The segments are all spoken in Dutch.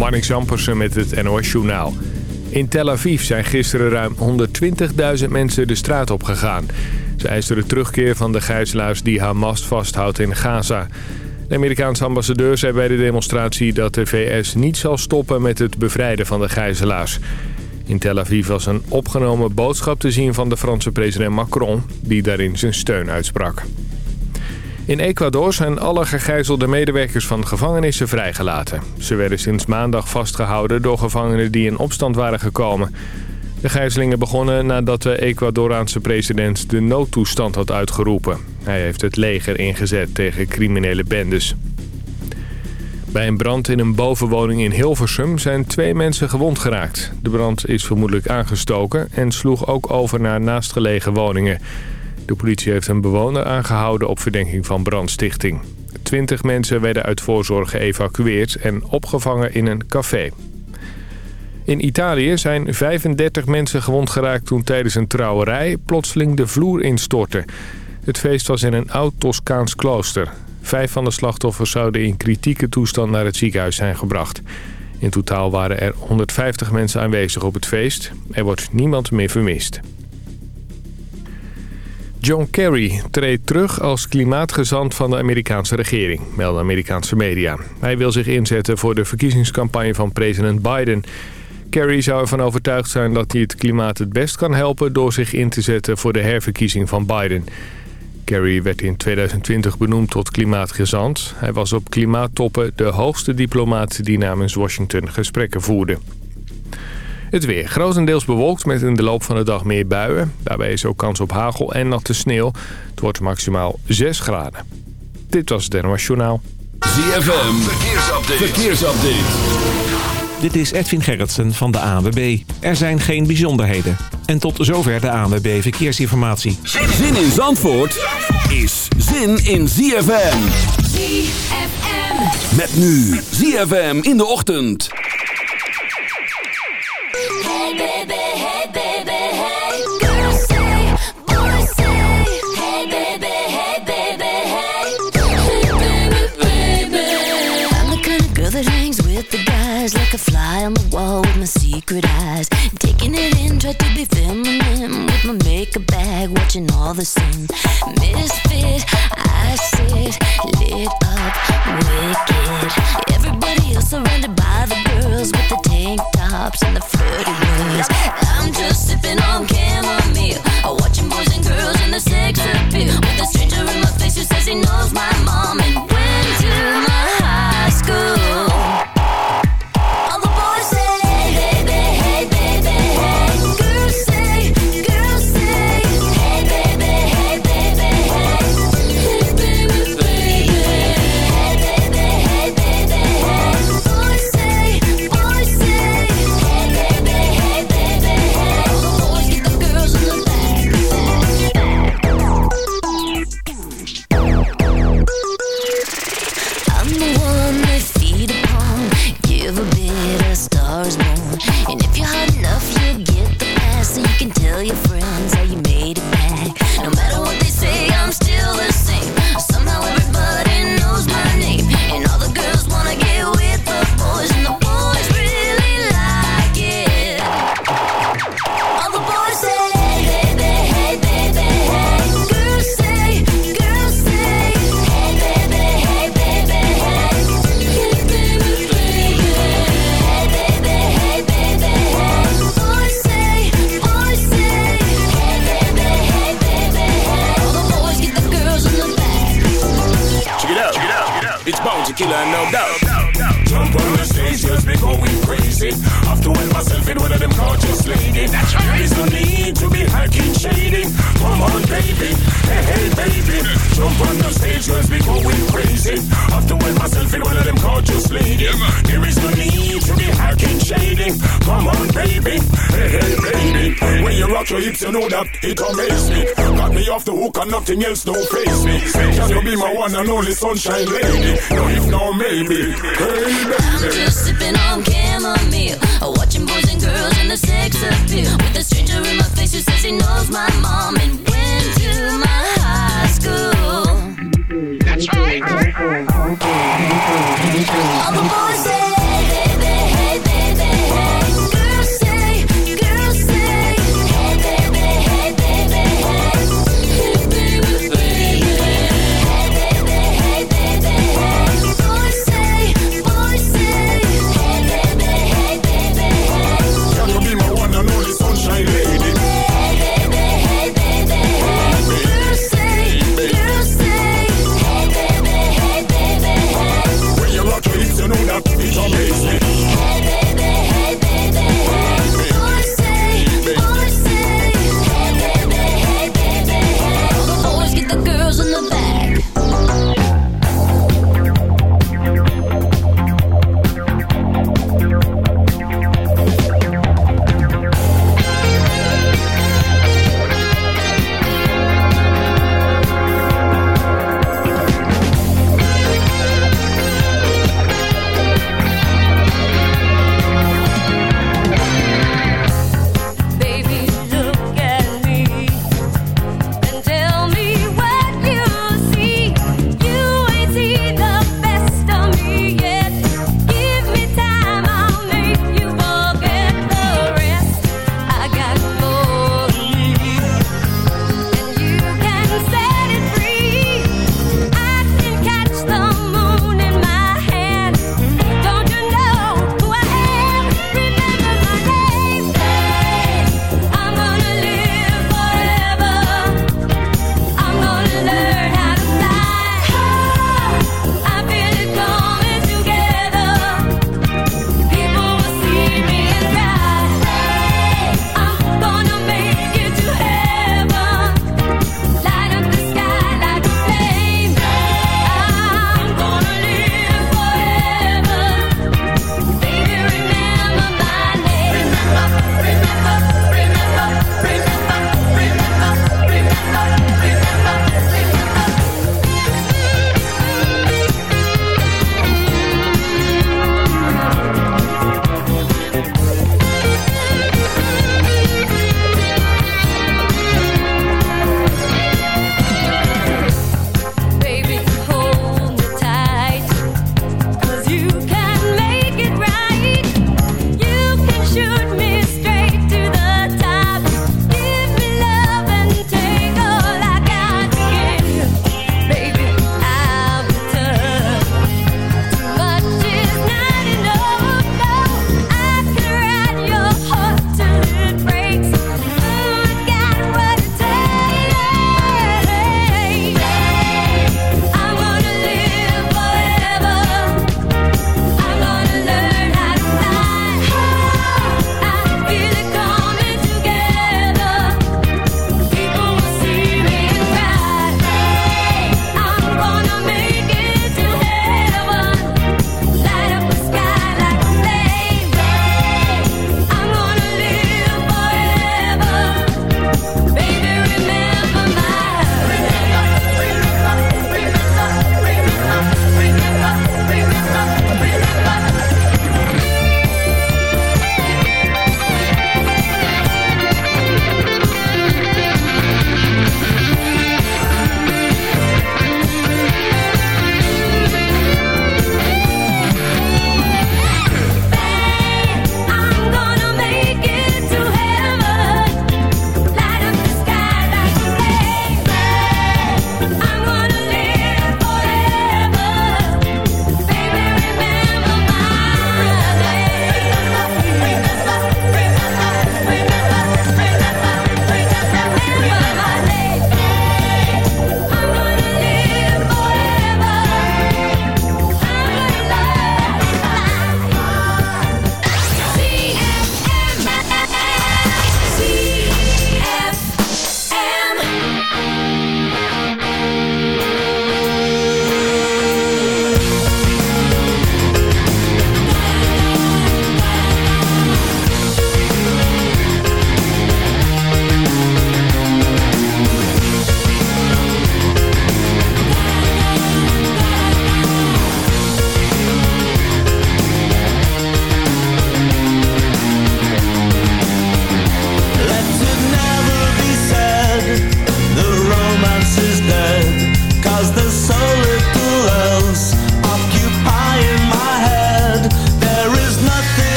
Marnix Zampersen met het NOS-journaal. In Tel Aviv zijn gisteren ruim 120.000 mensen de straat op gegaan. Ze eisten de terugkeer van de gijzelaars die Hamas vasthoudt in Gaza. De Amerikaanse ambassadeur zei bij de demonstratie dat de VS niet zal stoppen met het bevrijden van de gijzelaars. In Tel Aviv was een opgenomen boodschap te zien van de Franse president Macron... die daarin zijn steun uitsprak. In Ecuador zijn alle gegijzelde medewerkers van gevangenissen vrijgelaten. Ze werden sinds maandag vastgehouden door gevangenen die in opstand waren gekomen. De gijzelingen begonnen nadat de Ecuadoraanse president de noodtoestand had uitgeroepen. Hij heeft het leger ingezet tegen criminele bendes. Bij een brand in een bovenwoning in Hilversum zijn twee mensen gewond geraakt. De brand is vermoedelijk aangestoken en sloeg ook over naar naastgelegen woningen. De politie heeft een bewoner aangehouden op verdenking van brandstichting. Twintig mensen werden uit voorzorg geëvacueerd en opgevangen in een café. In Italië zijn 35 mensen gewond geraakt toen tijdens een trouwerij plotseling de vloer instortte. Het feest was in een oud Toscaans klooster. Vijf van de slachtoffers zouden in kritieke toestand naar het ziekenhuis zijn gebracht. In totaal waren er 150 mensen aanwezig op het feest. Er wordt niemand meer vermist. John Kerry treedt terug als klimaatgezant van de Amerikaanse regering, melden Amerikaanse media. Hij wil zich inzetten voor de verkiezingscampagne van president Biden. Kerry zou ervan overtuigd zijn dat hij het klimaat het best kan helpen... door zich in te zetten voor de herverkiezing van Biden. Kerry werd in 2020 benoemd tot klimaatgezant. Hij was op klimaattoppen de hoogste diplomaat die namens Washington gesprekken voerde. Het weer. Grotendeels bewolkt met in de loop van de dag meer buien. Daarbij is ook kans op hagel en natte sneeuw. Het wordt maximaal 6 graden. Dit was het NOS Journaal. ZFM. Verkeersupdate. Verkeersupdate. Dit is Edwin Gerritsen van de ANWB. Er zijn geen bijzonderheden. En tot zover de ANWB Verkeersinformatie. Zin in Zandvoort is zin in ZFM. ZFM. Met nu ZFM in de ochtend. Guys Like a fly on the wall with my secret eyes. Taking it in, try to be feminine With my makeup bag, watching all the sin Misfit, I sit, lit up, wicked. Everybody else surrounded by the girls With the tank tops and the flirty words I'm just sipping on chamomile Watching boys and girls in the sex appeal. With a stranger in my face who says he knows my mom you know that it amazes me. Got me off the hook and nothing else don't face me. Can you be my one and only sunshine lady? No, if no, maybe. Hey, I'm just sipping on chamomile, watching boys and girls in the sex appeal. With a stranger in my face who says he knows my mom and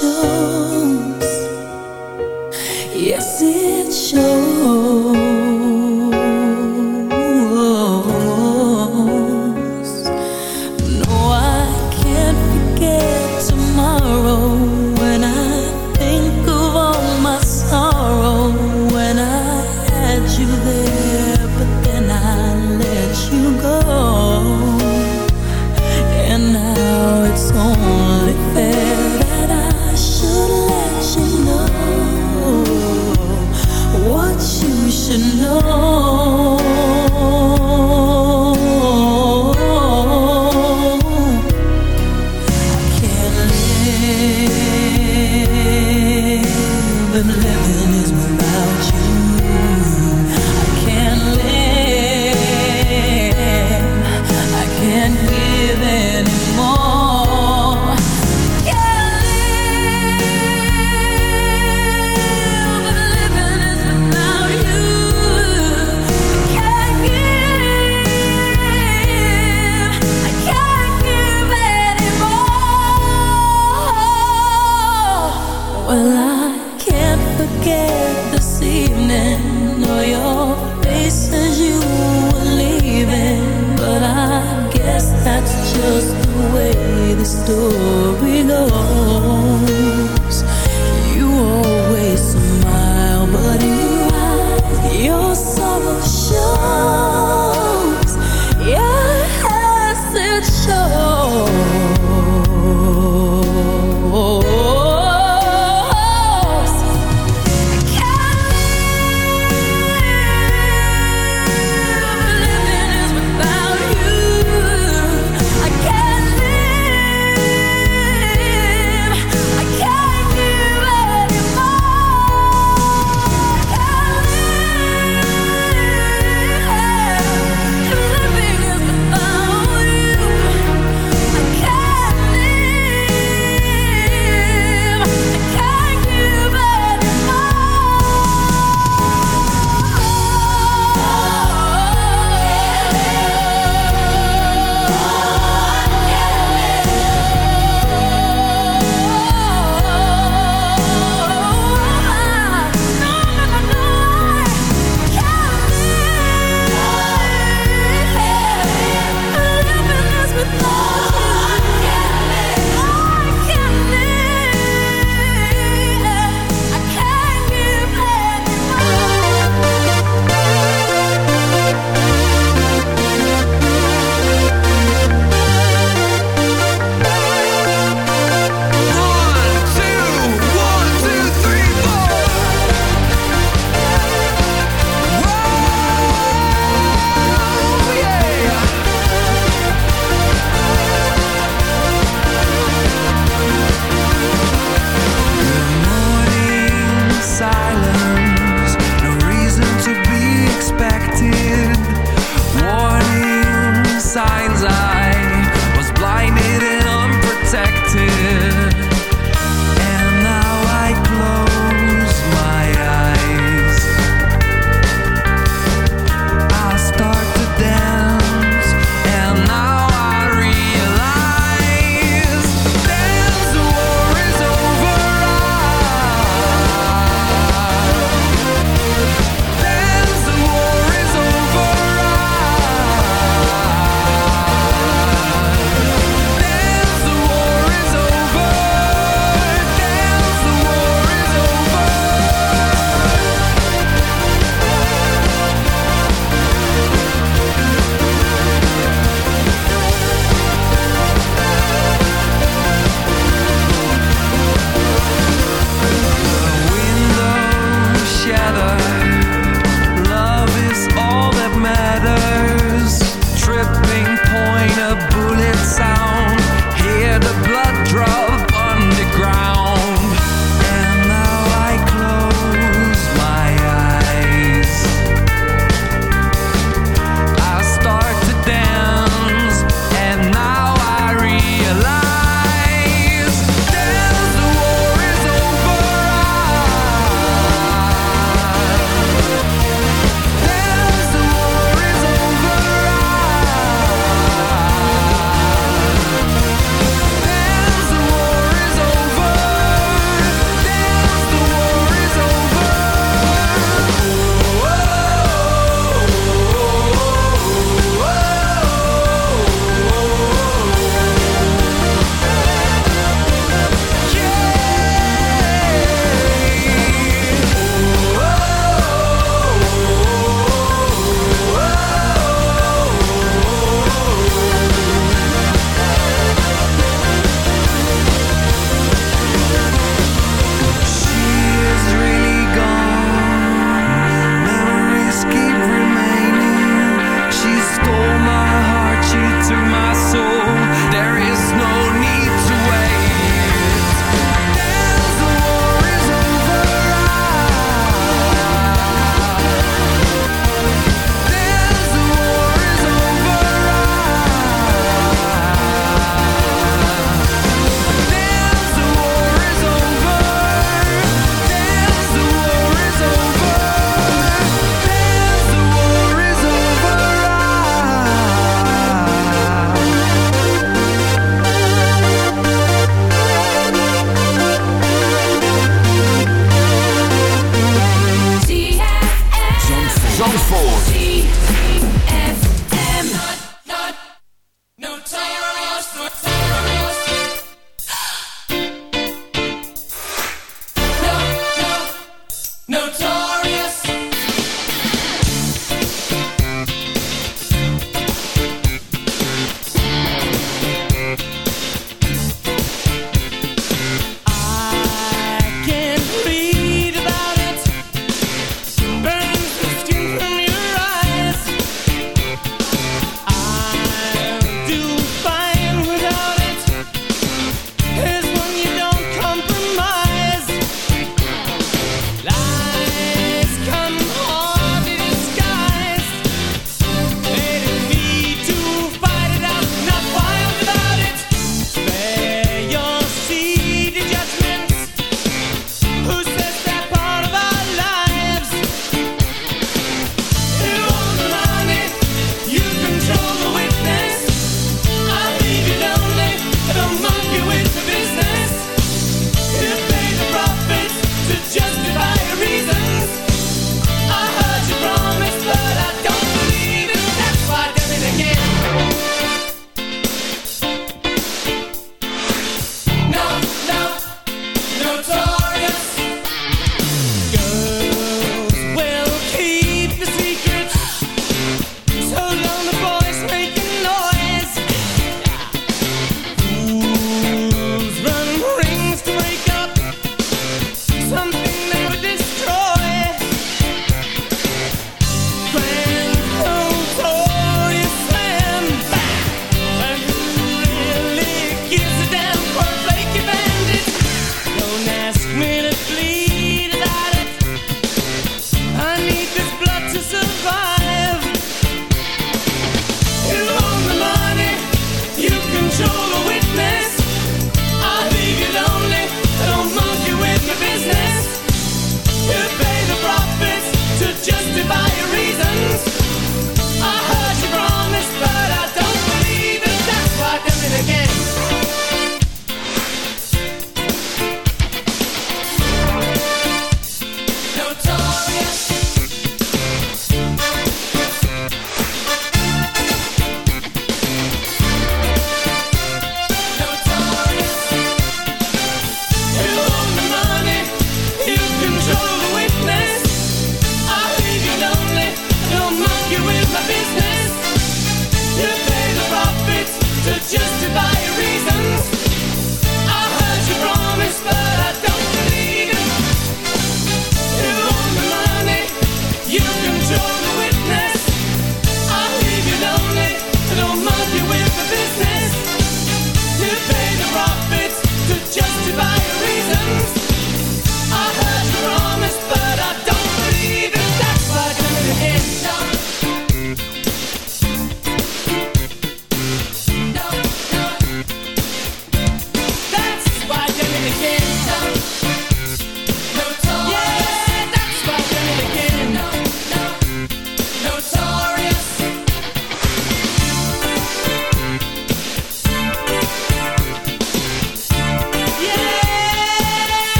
shows. Yes, it shows.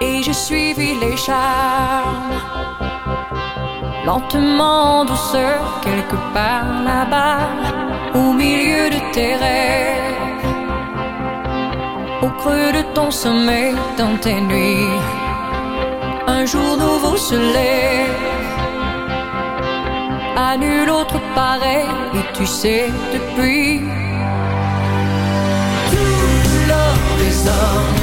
Et j'ai suivi les charmes, lentement, en quelque part là-bas, au milieu de tes rêves, au creux de ton sommeil, dans tes nuits. Un jour nouveau se lève à nul autre pareil. Et tu sais, depuis some.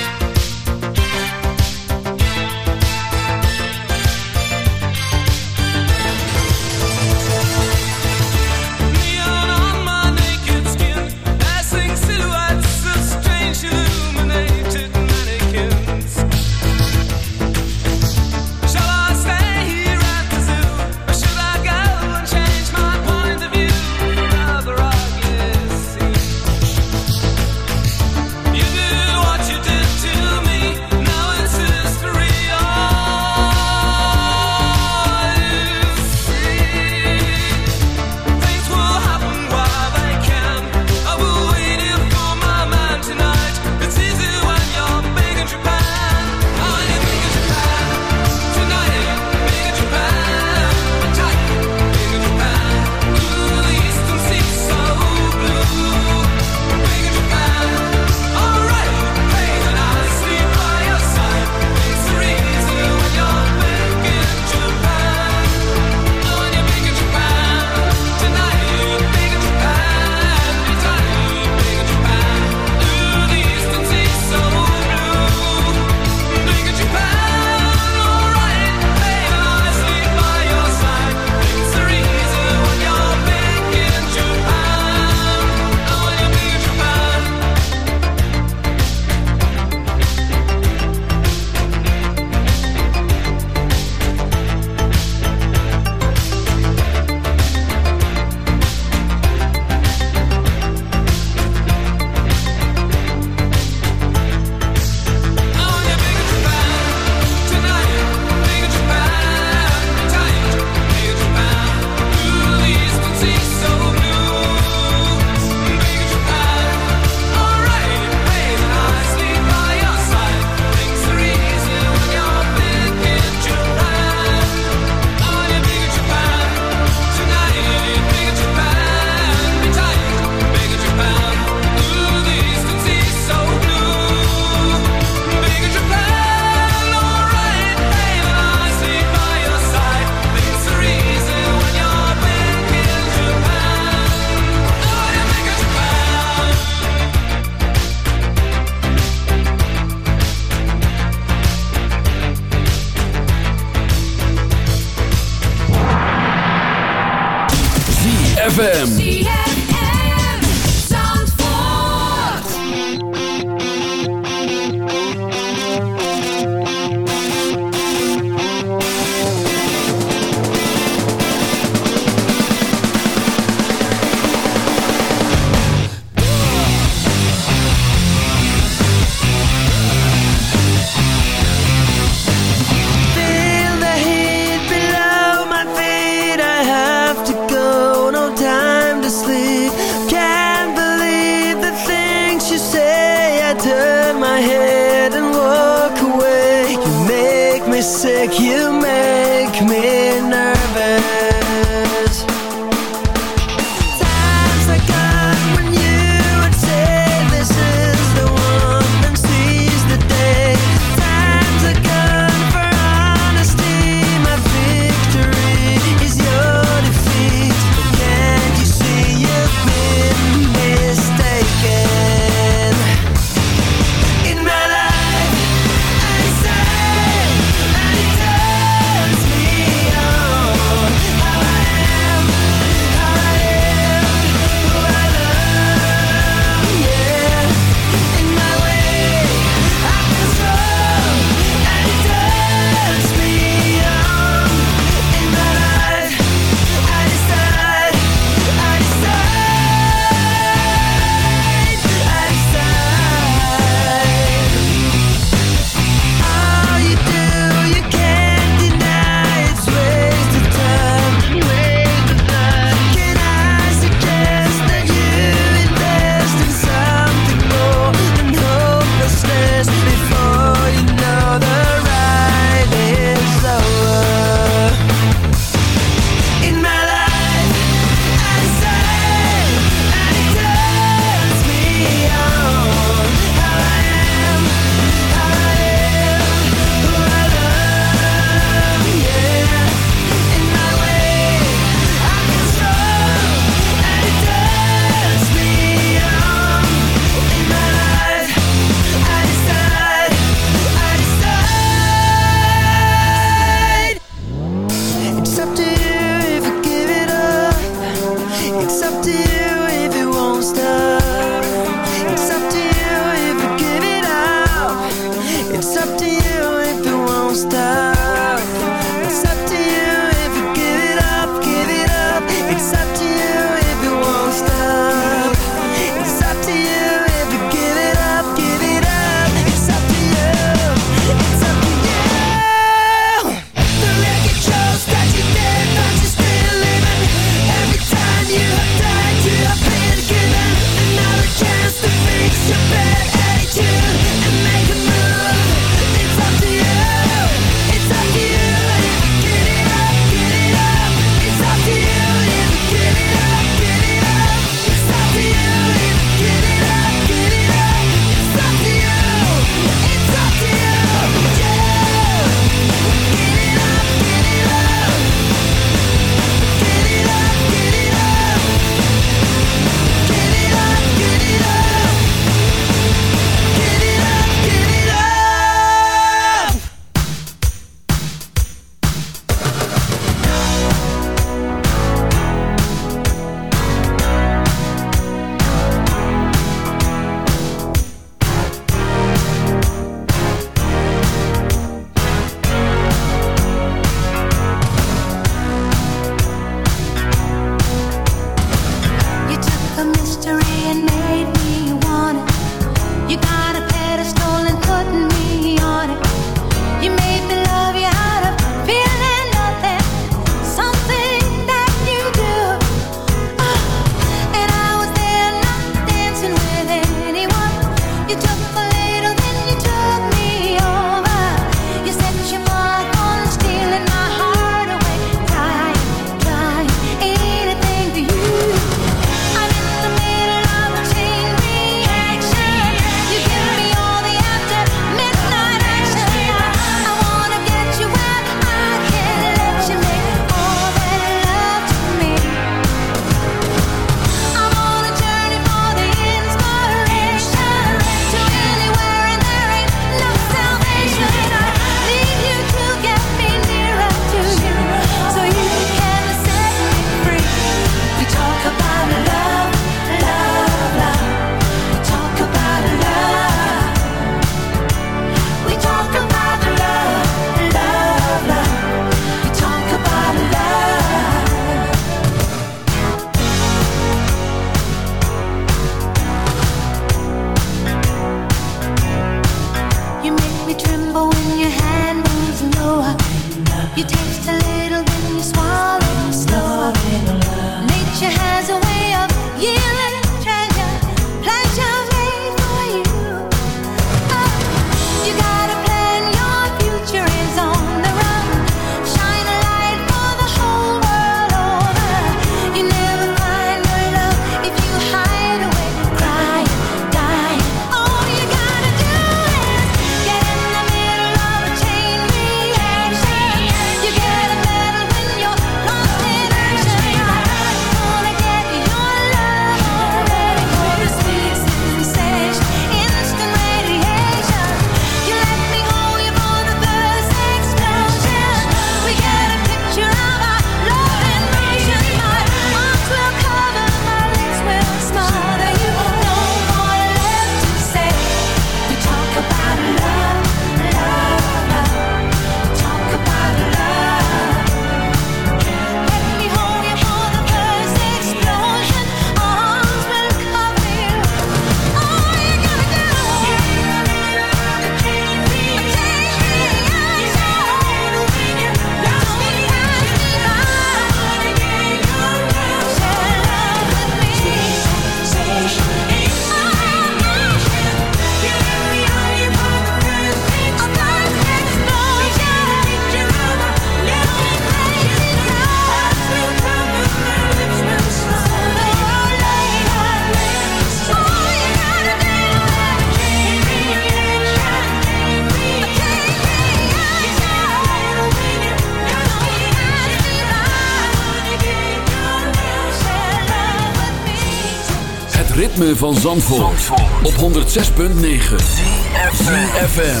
ritme van Zandvoort, Zandvoort. op 106.9 CFFM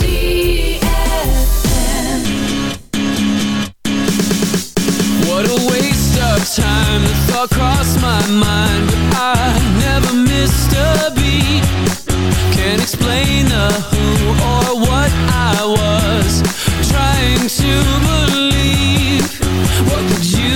What a waste of time. The thought crossed my mind But I never missed a beat. Can't explain the who or what I was Trying to believe. What could you